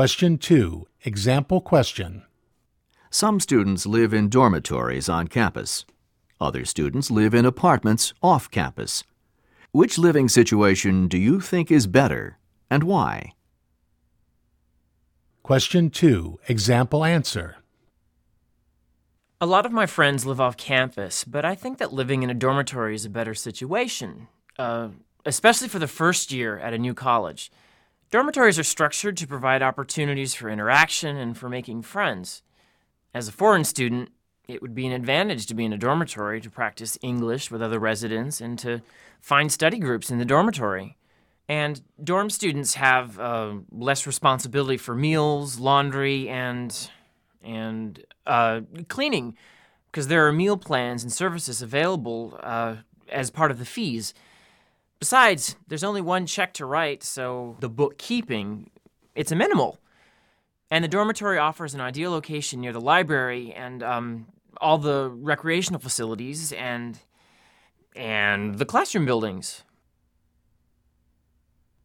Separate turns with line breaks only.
Question 2. Example question.
Some students live in dormitories on campus. Other students live in apartments off campus. Which living situation do you think is better and why?
Question 2. Example answer.
A lot of my friends live off campus, but I think that living in a dormitory is a better situation, uh, especially for the first year at a new college. Dormitories are structured to provide opportunities for interaction and for making friends. As a foreign student, it would be an advantage to be in a dormitory to practice English with other residents and to find study groups in the dormitory. And dorm students have uh, less responsibility for meals, laundry, and and uh, cleaning, because there are meal plans and services available uh, as part of the fees. Besides, there's only one check to write, so the bookkeeping it's a minimal. And the dormitory offers an ideal location near the library and um, all the recreational facilities and and the classroom buildings.